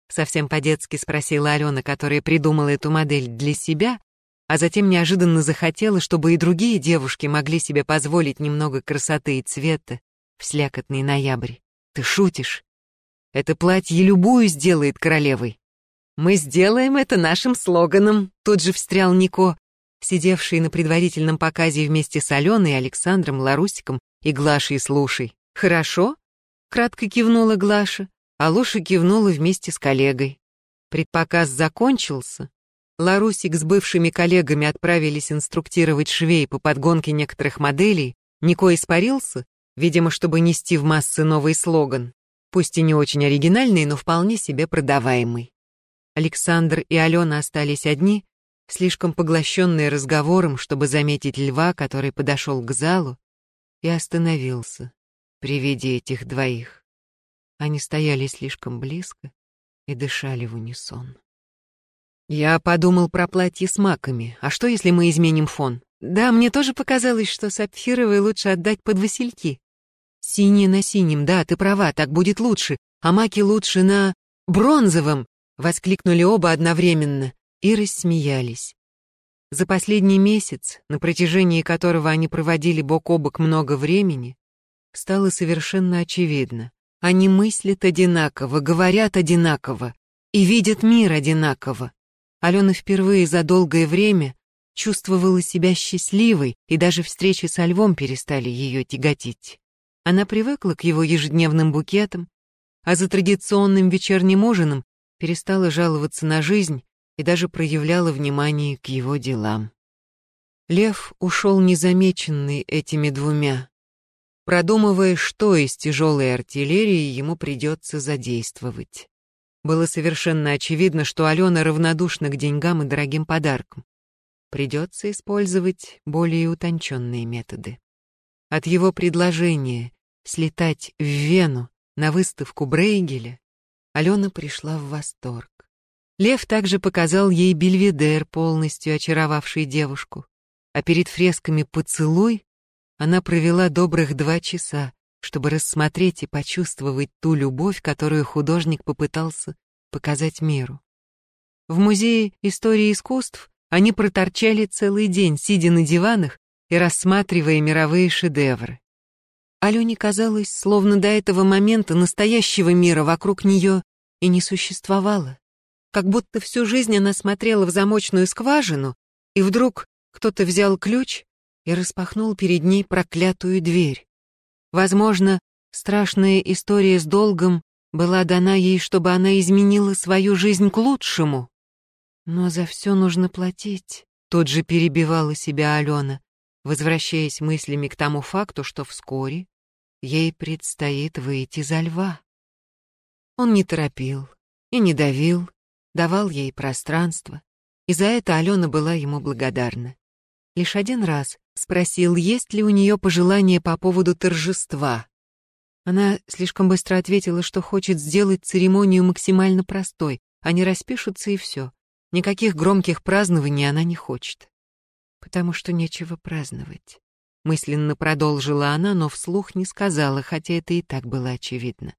Совсем по-детски спросила Алена, которая придумала эту модель для себя, а затем неожиданно захотела, чтобы и другие девушки могли себе позволить немного красоты и цвета в слякотный ноябрь. Ты шутишь? Это платье любую сделает королевой. Мы сделаем это нашим слоганом, тут же встрял Нико, сидевший на предварительном показе вместе с Аленой, Александром, Ларусиком и Глашей Слушай. «Хорошо?» — кратко кивнула Глаша, а Луша кивнула вместе с коллегой. Предпоказ закончился. Ларусик с бывшими коллегами отправились инструктировать швей по подгонке некоторых моделей. Нико испарился, видимо, чтобы нести в массы новый слоган, пусть и не очень оригинальный, но вполне себе продаваемый. Александр и Алена остались одни, слишком поглощенные разговором, чтобы заметить льва, который подошел к залу и остановился при виде этих двоих. Они стояли слишком близко и дышали в унисон. Я подумал про платье с маками. А что, если мы изменим фон? Да, мне тоже показалось, что сапфировые лучше отдать под васильки. Синее на синем, да, ты права, так будет лучше. А маки лучше на бронзовом, воскликнули оба одновременно и рассмеялись. За последний месяц, на протяжении которого они проводили бок о бок много времени, стало совершенно очевидно. Они мыслят одинаково, говорят одинаково и видят мир одинаково. Алена впервые за долгое время чувствовала себя счастливой, и даже встречи со львом перестали ее тяготить. Она привыкла к его ежедневным букетам, а за традиционным вечерним ужином перестала жаловаться на жизнь и даже проявляла внимание к его делам. Лев ушел незамеченный этими двумя, продумывая, что из тяжелой артиллерии ему придется задействовать. Было совершенно очевидно, что Алена равнодушна к деньгам и дорогим подаркам. Придется использовать более утонченные методы. От его предложения слетать в Вену на выставку Брейгеля Алена пришла в восторг. Лев также показал ей бельведер, полностью очаровавший девушку. А перед фресками «Поцелуй» она провела добрых два часа, чтобы рассмотреть и почувствовать ту любовь, которую художник попытался показать миру. В Музее истории искусств они проторчали целый день, сидя на диванах и рассматривая мировые шедевры. Алене казалось, словно до этого момента настоящего мира вокруг нее и не существовало. Как будто всю жизнь она смотрела в замочную скважину, и вдруг кто-то взял ключ и распахнул перед ней проклятую дверь. Возможно, страшная история с долгом была дана ей, чтобы она изменила свою жизнь к лучшему. Но за все нужно платить. Тут же перебивала себя Алена, возвращаясь мыслями к тому факту, что вскоре ей предстоит выйти за льва. Он не торопил и не давил, давал ей пространство, и за это Алена была ему благодарна. Лишь один раз спросил, есть ли у нее пожелание по поводу торжества. Она слишком быстро ответила, что хочет сделать церемонию максимально простой, они распишутся и все. Никаких громких празднований она не хочет. Потому что нечего праздновать. мысленно продолжила она, но вслух не сказала, хотя это и так было очевидно.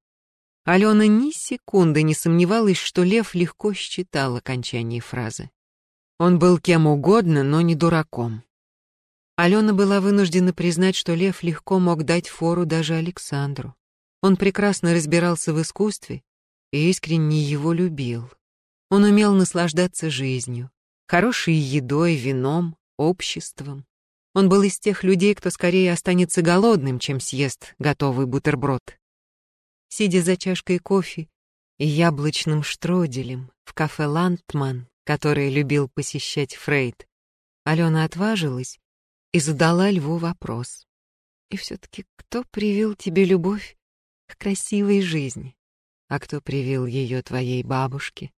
Алена ни секунды не сомневалась, что Лев легко считал окончание фразы. Он был кем угодно, но не дураком. Алена была вынуждена признать, что Лев легко мог дать фору даже Александру. Он прекрасно разбирался в искусстве и искренне его любил. Он умел наслаждаться жизнью, хорошей едой, вином, обществом. Он был из тех людей, кто скорее останется голодным, чем съест готовый бутерброд. Сидя за чашкой кофе и яблочным штроделем в кафе «Ландман», которое любил посещать Фрейд, Алена отважилась и задала Льву вопрос. «И все-таки кто привил тебе любовь к красивой жизни? А кто привил ее твоей бабушке?»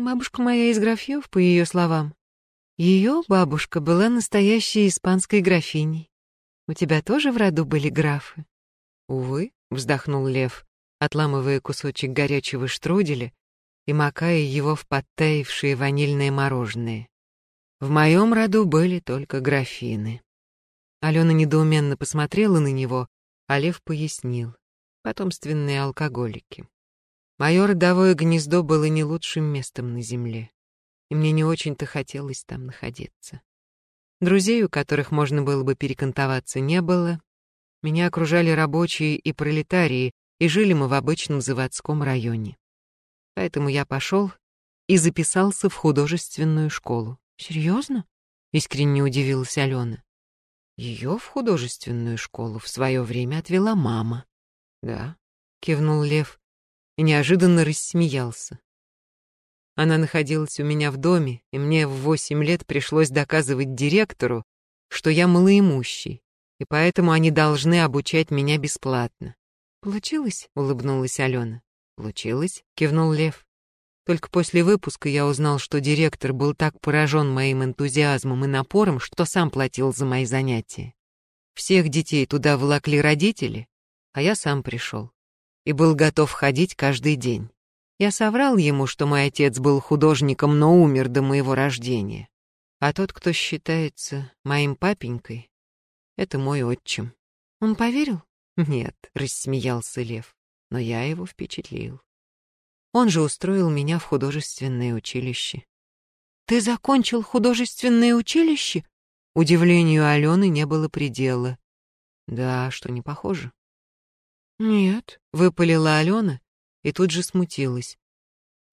Бабушка моя из графьев, по ее словам. Ее бабушка была настоящей испанской графиней. У тебя тоже в роду были графы? Увы, вздохнул Лев, отламывая кусочек горячего штруделя и макая его в подтаившее ванильное мороженое. В моем роду были только графины. Алена недоуменно посмотрела на него, а Лев пояснил. Потомственные алкоголики. Мое родовое гнездо было не лучшим местом на земле, и мне не очень-то хотелось там находиться. Друзей, у которых можно было бы перекантоваться, не было. Меня окружали рабочие и пролетарии, и жили мы в обычном заводском районе. Поэтому я пошел и записался в художественную школу. Серьезно? Искренне удивилась Алена. Ее в художественную школу в свое время отвела мама. Да, кивнул Лев и неожиданно рассмеялся. Она находилась у меня в доме, и мне в восемь лет пришлось доказывать директору, что я малоимущий, и поэтому они должны обучать меня бесплатно. «Получилось?» — улыбнулась Алена. «Получилось?» — кивнул Лев. Только после выпуска я узнал, что директор был так поражен моим энтузиазмом и напором, что сам платил за мои занятия. Всех детей туда влакли родители, а я сам пришел и был готов ходить каждый день. Я соврал ему, что мой отец был художником, но умер до моего рождения. А тот, кто считается моим папенькой, это мой отчим. Он поверил? Нет, рассмеялся Лев, но я его впечатлил. Он же устроил меня в художественное училище. Ты закончил художественное училище? Удивлению Алены не было предела. Да, что не похоже. «Нет», — выпалила Алена и тут же смутилась.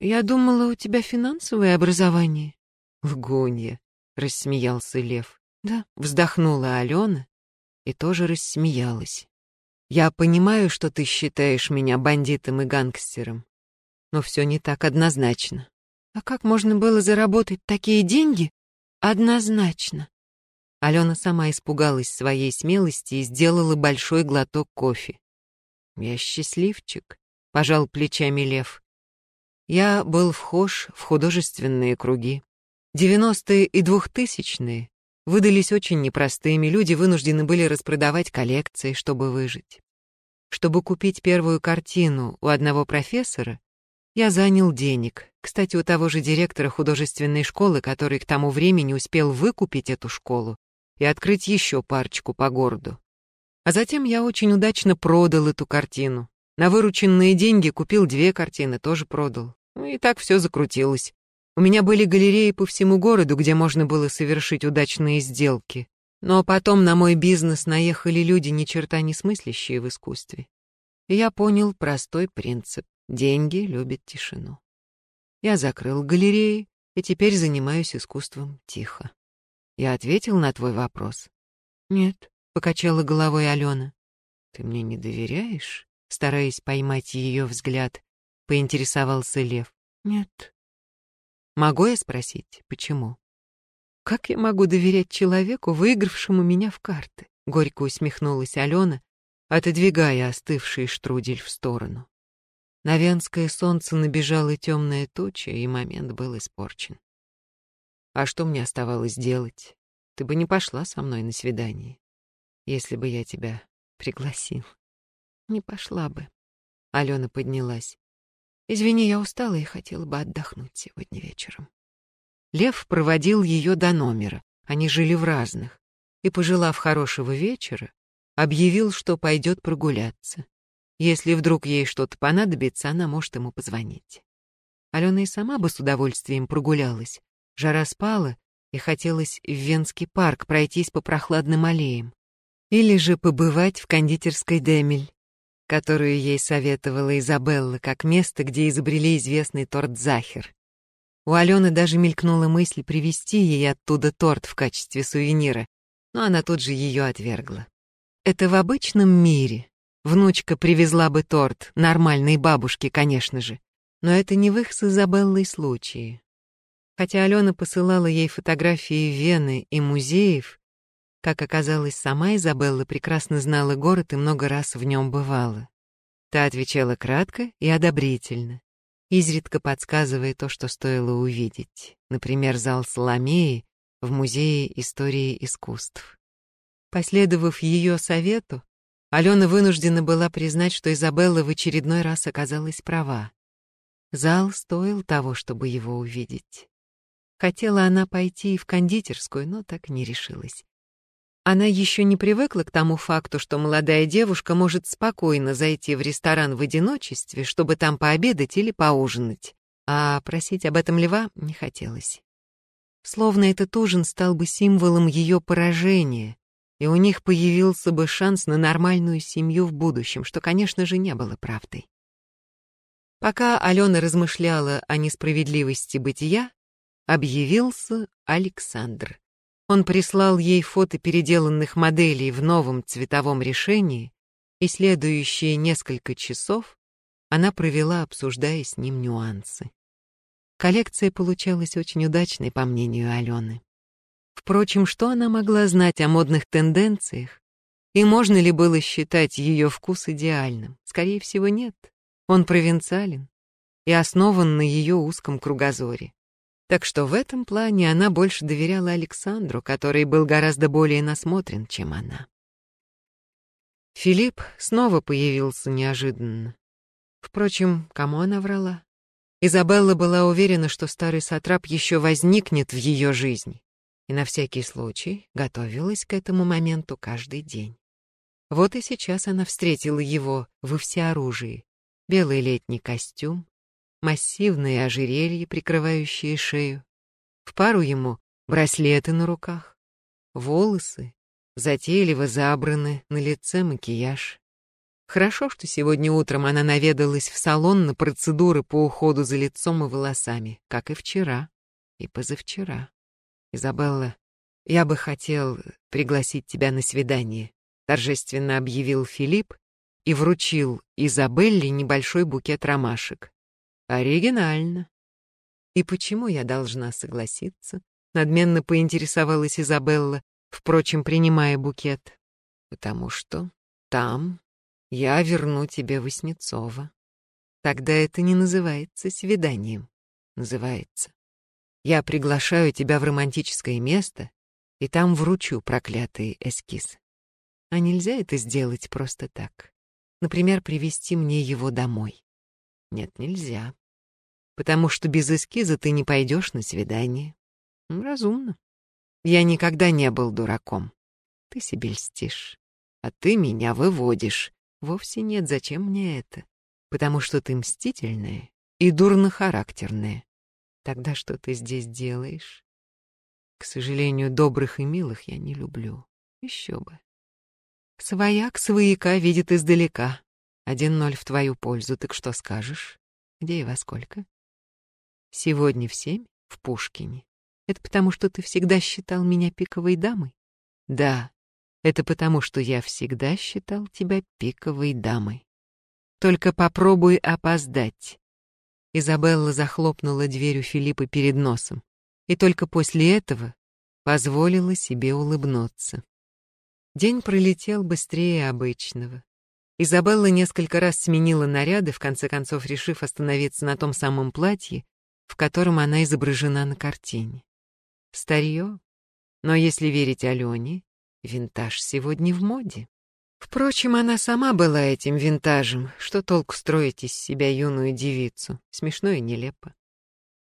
«Я думала, у тебя финансовое образование». «Лгунья», — рассмеялся Лев. «Да», — вздохнула Алена и тоже рассмеялась. «Я понимаю, что ты считаешь меня бандитом и гангстером, но все не так однозначно». «А как можно было заработать такие деньги однозначно?» Алена сама испугалась своей смелости и сделала большой глоток кофе. Я счастливчик, пожал плечами Лев. Я был вхож в художественные круги. Девяностые и двухтысячные выдались очень непростыми, люди вынуждены были распродавать коллекции, чтобы выжить. Чтобы купить первую картину у одного профессора, я занял денег. Кстати, у того же директора художественной школы, который к тому времени успел выкупить эту школу и открыть еще парочку по городу. А затем я очень удачно продал эту картину. На вырученные деньги купил две картины, тоже продал. Ну и так все закрутилось. У меня были галереи по всему городу, где можно было совершить удачные сделки. Но потом на мой бизнес наехали люди, ни черта не смыслящие в искусстве. И я понял простой принцип. Деньги любят тишину. Я закрыл галереи и теперь занимаюсь искусством тихо. Я ответил на твой вопрос? Нет покачала головой Алена. Ты мне не доверяешь? Стараясь поймать ее взгляд, поинтересовался Лев. Нет. Могу я спросить, почему? Как я могу доверять человеку, выигравшему меня в карты? Горько усмехнулась Алена, отодвигая остывший штрудель в сторону. На венское солнце набежала темная туча, и момент был испорчен. А что мне оставалось делать? Ты бы не пошла со мной на свидание если бы я тебя пригласил. Не пошла бы. Алена поднялась. Извини, я устала и хотела бы отдохнуть сегодня вечером. Лев проводил ее до номера. Они жили в разных. и, пожелав хорошего вечера, объявил, что пойдет прогуляться. Если вдруг ей что-то понадобится, она может ему позвонить. Алена и сама бы с удовольствием прогулялась. Жара спала, и хотелось в Венский парк пройтись по прохладным аллеям. Или же побывать в кондитерской Демель, которую ей советовала Изабелла как место, где изобрели известный торт Захер. У Алены даже мелькнула мысль привезти ей оттуда торт в качестве сувенира, но она тут же ее отвергла. Это в обычном мире. Внучка привезла бы торт, нормальной бабушке, конечно же. Но это не в их с Изабеллой случае. Хотя Алена посылала ей фотографии Вены и музеев, как оказалось, сама Изабелла прекрасно знала город и много раз в нем бывала. Та отвечала кратко и одобрительно, изредка подсказывая то, что стоило увидеть. Например, зал Соломеи в Музее истории искусств. Последовав ее совету, Алена вынуждена была признать, что Изабелла в очередной раз оказалась права. Зал стоил того, чтобы его увидеть. Хотела она пойти и в кондитерскую, но так не решилась. Она еще не привыкла к тому факту, что молодая девушка может спокойно зайти в ресторан в одиночестве, чтобы там пообедать или поужинать. А просить об этом Льва не хотелось. Словно этот ужин стал бы символом ее поражения, и у них появился бы шанс на нормальную семью в будущем, что, конечно же, не было правдой. Пока Алена размышляла о несправедливости бытия, объявился Александр. Он прислал ей фото переделанных моделей в новом цветовом решении, и следующие несколько часов она провела, обсуждая с ним нюансы. Коллекция получалась очень удачной, по мнению Алены. Впрочем, что она могла знать о модных тенденциях? И можно ли было считать ее вкус идеальным? Скорее всего, нет. Он провинциален и основан на ее узком кругозоре. Так что в этом плане она больше доверяла Александру, который был гораздо более насмотрен, чем она. Филипп снова появился неожиданно. Впрочем, кому она врала? Изабелла была уверена, что старый сатрап еще возникнет в ее жизни, и на всякий случай готовилась к этому моменту каждый день. Вот и сейчас она встретила его во всеоружии. Белый летний костюм, массивные ожерелья, прикрывающие шею. В пару ему браслеты на руках, волосы, затейливо забраны, на лице макияж. Хорошо, что сегодня утром она наведалась в салон на процедуры по уходу за лицом и волосами, как и вчера, и позавчера. «Изабелла, я бы хотел пригласить тебя на свидание», торжественно объявил Филипп и вручил Изабелле небольшой букет ромашек. Оригинально. И почему я должна согласиться? Надменно поинтересовалась Изабелла, впрочем, принимая букет. Потому что там я верну тебе Васнецова. Тогда это не называется свиданием. Называется. Я приглашаю тебя в романтическое место, и там вручу проклятый эскиз. А нельзя это сделать просто так? Например, привести мне его домой. Нет, нельзя. Потому что без эскиза ты не пойдешь на свидание. Разумно. Я никогда не был дураком. Ты себе льстишь. А ты меня выводишь. Вовсе нет, зачем мне это? Потому что ты мстительная и дурнохарактерная. Тогда что ты здесь делаешь? К сожалению, добрых и милых я не люблю. Еще бы. Свояк свояка видит издалека. Один ноль в твою пользу, так что скажешь? Где и во сколько? Сегодня в семь в Пушкине. Это потому, что ты всегда считал меня пиковой дамой? Да, это потому, что я всегда считал тебя пиковой дамой. Только попробуй опоздать. Изабелла захлопнула дверь у Филиппа перед носом и только после этого позволила себе улыбнуться. День пролетел быстрее обычного. Изабелла несколько раз сменила наряды, в конце концов решив остановиться на том самом платье, в котором она изображена на картине. Старье, но если верить Алене, винтаж сегодня в моде. Впрочем, она сама была этим винтажем. Что толку строить из себя юную девицу? Смешно и нелепо.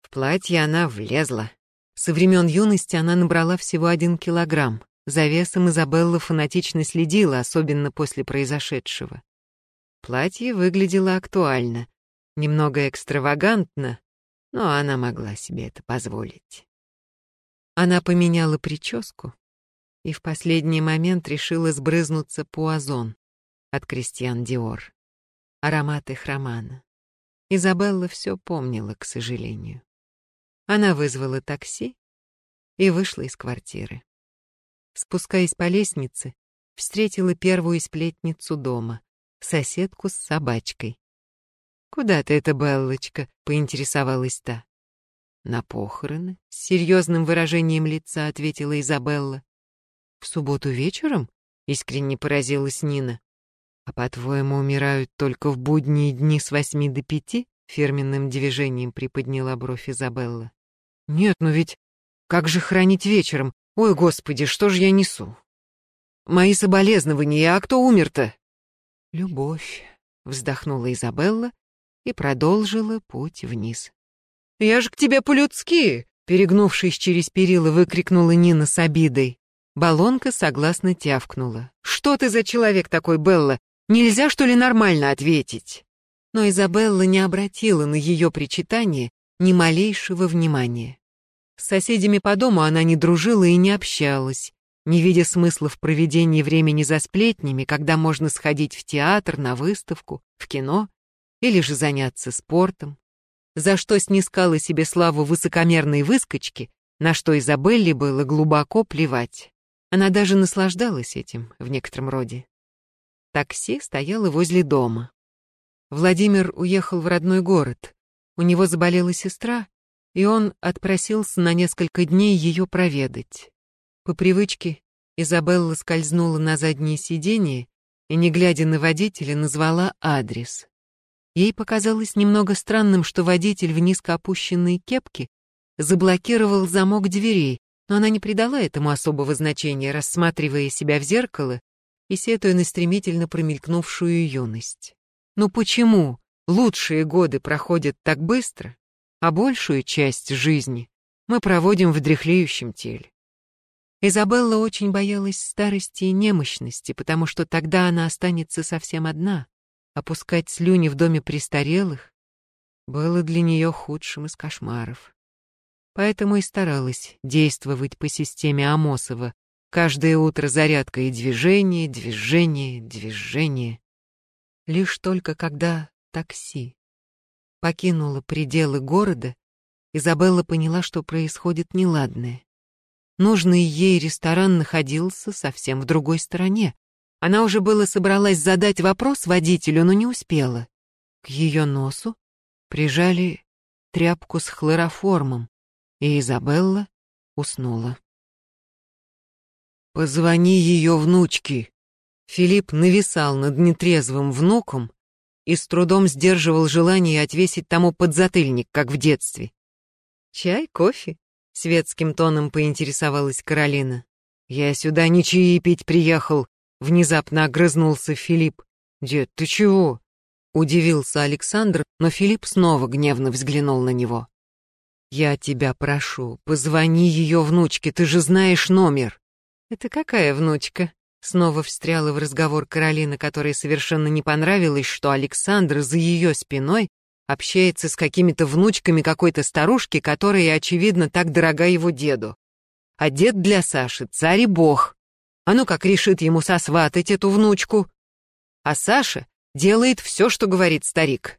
В платье она влезла. Со времен юности она набрала всего один килограмм. За весом Изабелла фанатично следила, особенно после произошедшего. Платье выглядело актуально, немного экстравагантно, но она могла себе это позволить. Она поменяла прическу и в последний момент решила сбрызнуться пуазон от Кристиан Диор. Ароматы хромана. Изабелла все помнила, к сожалению. Она вызвала такси и вышла из квартиры. Спускаясь по лестнице, встретила первую сплетницу дома, соседку с собачкой. «Куда ты это, Беллочка?» — поинтересовалась та. «На похороны», — с серьезным выражением лица ответила Изабелла. «В субботу вечером?» — искренне поразилась Нина. «А по-твоему, умирают только в будние дни с восьми до пяти?» — фирменным движением приподняла бровь Изабелла. «Нет, но ведь как же хранить вечером? Ой, господи, что же я несу?» «Мои соболезнования, а кто умер-то?» «Любовь», — вздохнула Изабелла и продолжила путь вниз. «Я же к тебе по-людски!» Перегнувшись через перила, выкрикнула Нина с обидой. Балонка согласно тявкнула. «Что ты за человек такой, Белла? Нельзя, что ли, нормально ответить?» Но Изабелла не обратила на ее причитание ни малейшего внимания. С соседями по дому она не дружила и не общалась, не видя смысла в проведении времени за сплетнями, когда можно сходить в театр, на выставку, в кино или же заняться спортом за что снискала себе славу высокомерной выскочки, на что Изабелле было глубоко плевать. Она даже наслаждалась этим в некотором роде. Такси стояло возле дома. Владимир уехал в родной город. У него заболела сестра, и он отпросился на несколько дней ее проведать. По привычке Изабелла скользнула на заднее сиденье и, не глядя на водителя, назвала адрес. Ей показалось немного странным, что водитель в низко опущенной кепке заблокировал замок дверей, но она не придала этому особого значения, рассматривая себя в зеркало и сетуя на стремительно промелькнувшую юность. Но почему лучшие годы проходят так быстро, а большую часть жизни мы проводим в дряхлеющем теле? Изабелла очень боялась старости и немощности, потому что тогда она останется совсем одна, Опускать слюни в доме престарелых было для нее худшим из кошмаров. Поэтому и старалась действовать по системе Амосова. Каждое утро зарядка и движение, движение, движение. Лишь только когда такси покинуло пределы города, Изабелла поняла, что происходит неладное. Нужный ей ресторан находился совсем в другой стороне, она уже было собралась задать вопрос водителю, но не успела. К ее носу прижали тряпку с хлороформом, и Изабелла уснула. «Позвони ее внучке!» Филипп нависал над нетрезвым внуком и с трудом сдерживал желание отвесить тому подзатыльник, как в детстве. «Чай, кофе?» — светским тоном поинтересовалась Каролина. «Я сюда не чаи пить приехал, Внезапно огрызнулся Филипп. «Дед, ты чего?» Удивился Александр, но Филипп снова гневно взглянул на него. «Я тебя прошу, позвони ее внучке, ты же знаешь номер». «Это какая внучка?» Снова встряла в разговор Каролина, которой совершенно не понравилось, что Александр за ее спиной общается с какими-то внучками какой-то старушки, которая, очевидно, так дорога его деду. А дед для Саши — царь и бог. А ну как решит ему сосватать эту внучку. А Саша делает все, что говорит старик.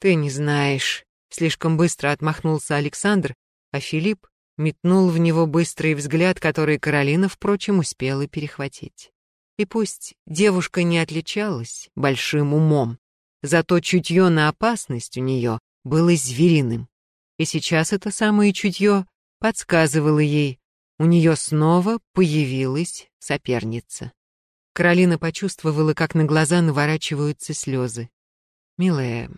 Ты не знаешь. Слишком быстро отмахнулся Александр, а Филипп метнул в него быстрый взгляд, который Каролина, впрочем, успела перехватить. И пусть девушка не отличалась большим умом, зато чутье на опасность у нее было звериным. И сейчас это самое чутье подсказывало ей, у нее снова появилась соперница. Каролина почувствовала, как на глаза наворачиваются слезы. «Милая,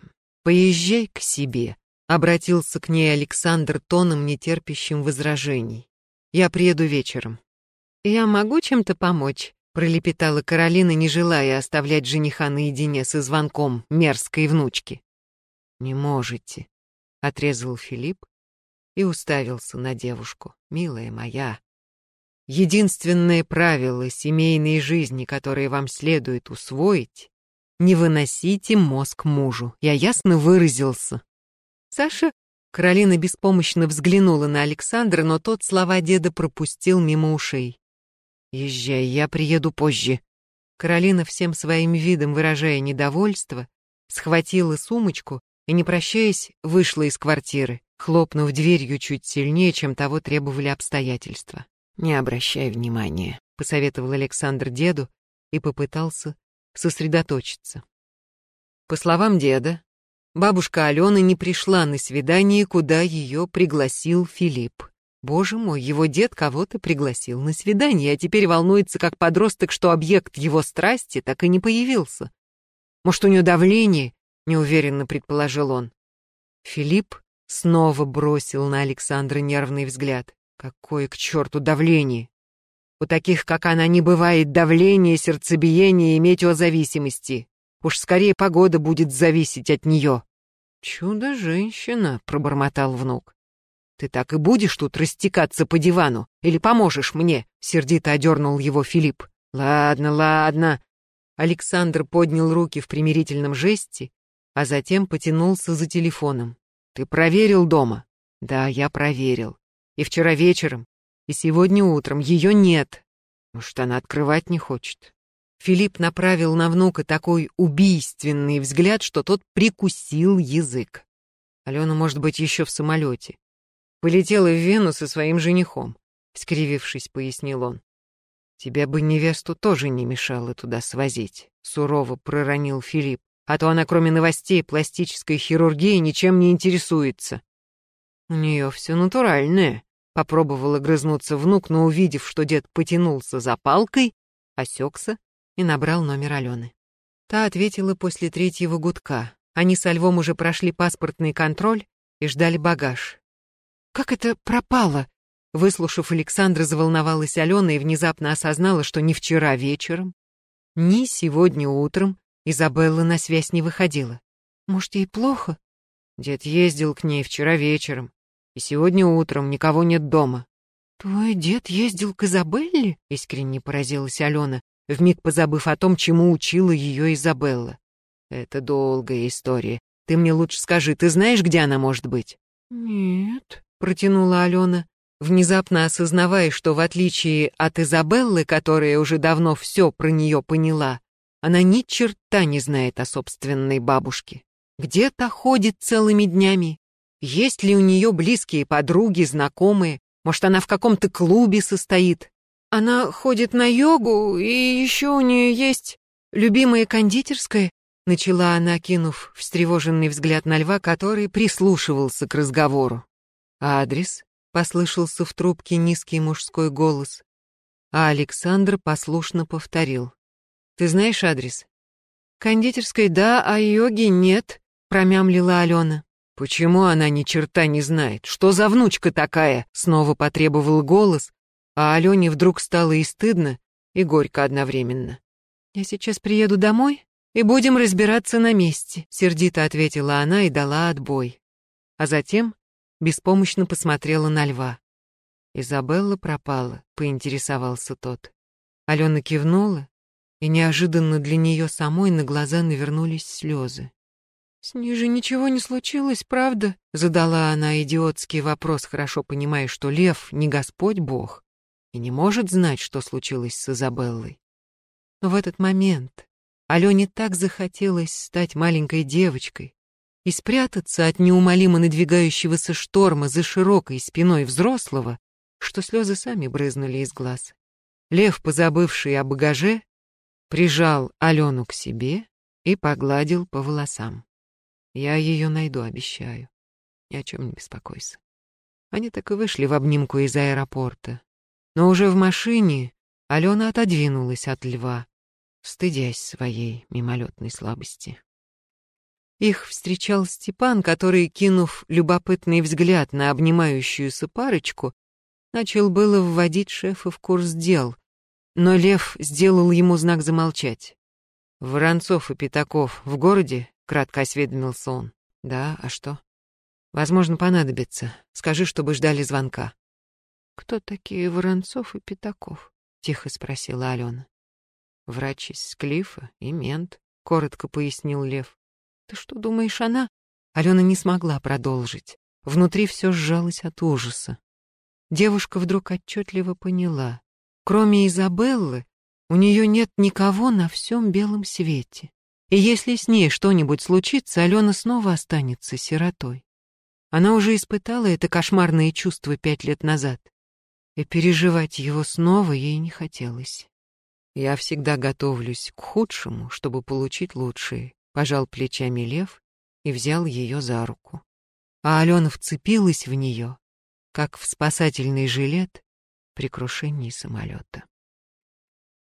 поезжай к себе», — обратился к ней Александр тоном, нетерпящим возражений. «Я приеду вечером». «Я могу чем-то помочь?» — пролепетала Каролина, не желая оставлять жениха наедине со звонком мерзкой внучки. «Не можете», — отрезал Филипп и уставился на девушку. «Милая моя, Единственное правило семейной жизни, которое вам следует усвоить, не выносите мозг мужу. Я ясно выразился. Саша Каролина беспомощно взглянула на Александра, но тот слова деда пропустил мимо ушей. «Езжай, я приеду позже». Каролина всем своим видом, выражая недовольство, схватила сумочку и, не прощаясь, вышла из квартиры, хлопнув дверью чуть сильнее, чем того требовали обстоятельства. «Не обращай внимания», — посоветовал Александр деду и попытался сосредоточиться. По словам деда, Бабушка Алена не пришла на свидание, куда ее пригласил Филипп. Боже мой, его дед кого-то пригласил на свидание, а теперь волнуется как подросток, что объект его страсти так и не появился. Может, у нее давление? Неуверенно предположил он. Филипп снова бросил на Александра нервный взгляд. Какое к черту давление? У таких, как она, не бывает давления, сердцебиения и метеозависимости. Уж скорее погода будет зависеть от нее. «Чудо-женщина», — пробормотал внук. «Ты так и будешь тут растекаться по дивану? Или поможешь мне?» — сердито одернул его Филипп. «Ладно, ладно». Александр поднял руки в примирительном жесте, а затем потянулся за телефоном. «Ты проверил дома?» «Да, я проверил. И вчера вечером, и сегодня утром. Ее нет. Может, она открывать не хочет?» Филипп направил на внука такой убийственный взгляд, что тот прикусил язык. Алена, может быть, еще в самолете. Полетела в Вену со своим женихом, скривившись, пояснил он. Тебе бы невесту тоже не мешало туда свозить, сурово проронил Филипп, а то она кроме новостей пластической хирургии ничем не интересуется. У нее все натуральное, попробовал огрызнуться внук, но увидев, что дед потянулся за палкой, осекся и набрал номер Алены. Та ответила после третьего гудка. Они со Львом уже прошли паспортный контроль и ждали багаж. «Как это пропало?» Выслушав Александра, заволновалась Алена и внезапно осознала, что ни вчера вечером, ни сегодня утром Изабелла на связь не выходила. «Может, ей плохо?» Дед ездил к ней вчера вечером, и сегодня утром никого нет дома. «Твой дед ездил к Изабелле?» — искренне поразилась Алена, вмиг позабыв о том, чему учила ее Изабелла. «Это долгая история. Ты мне лучше скажи, ты знаешь, где она может быть?» «Нет», — протянула Алена, внезапно осознавая, что в отличие от Изабеллы, которая уже давно все про нее поняла, она ни черта не знает о собственной бабушке. Где-то ходит целыми днями. Есть ли у нее близкие подруги, знакомые? Может, она в каком-то клубе состоит? Она ходит на йогу, и еще у нее есть любимая кондитерская, начала она, кинув встревоженный взгляд на льва, который прислушивался к разговору. «Адрес?» — послышался в трубке низкий мужской голос. А Александр послушно повторил. «Ты знаешь адрес?» «Кондитерской да, а йоги нет», — промямлила Алена. «Почему она ни черта не знает? Что за внучка такая?» — снова потребовал голос, а Алене вдруг стало и стыдно, и горько одновременно. «Я сейчас приеду домой, и будем разбираться на месте», — сердито ответила она и дала отбой. А затем беспомощно посмотрела на льва. «Изабелла пропала», — поинтересовался тот. Алена кивнула, и неожиданно для нее самой на глаза навернулись слезы. «С ней же ничего не случилось, правда?» — задала она идиотский вопрос, хорошо понимая, что лев не Господь Бог, и не может знать, что случилось с Изабеллой. Но в этот момент Алене так захотелось стать маленькой девочкой и спрятаться от неумолимо надвигающегося шторма за широкой спиной взрослого, что слезы сами брызнули из глаз. Лев, позабывший о багаже, прижал Алену к себе и погладил по волосам. «Я ее найду, обещаю. Ни о чем не беспокойся». Они так и вышли в обнимку из аэропорта, но уже в машине Алена отодвинулась от льва, стыдясь своей мимолетной слабости. Их встречал Степан, который, кинув любопытный взгляд на обнимающуюся парочку, начал было вводить шефа в курс дел, но Лев сделал ему знак замолчать. «Воронцов и Пятаков в городе?» — кратко осведомился он. «Да, а что?» «Возможно, понадобится. Скажи, чтобы ждали звонка». «Кто такие Воронцов и Пятаков?» — тихо спросила Алена. «Врач из Склифа и мент», — коротко пояснил Лев. «Ты что, думаешь, она?» Алена не смогла продолжить. Внутри все сжалось от ужаса. Девушка вдруг отчетливо поняла. Кроме Изабеллы, у нее нет никого на всем белом свете. И если с ней что-нибудь случится, Алена снова останется сиротой. Она уже испытала это кошмарное чувство пять лет назад, и переживать его снова ей не хотелось. «Я всегда готовлюсь к худшему, чтобы получить лучшее», — пожал плечами Лев и взял ее за руку. А Алена вцепилась в нее, как в спасательный жилет при крушении самолета.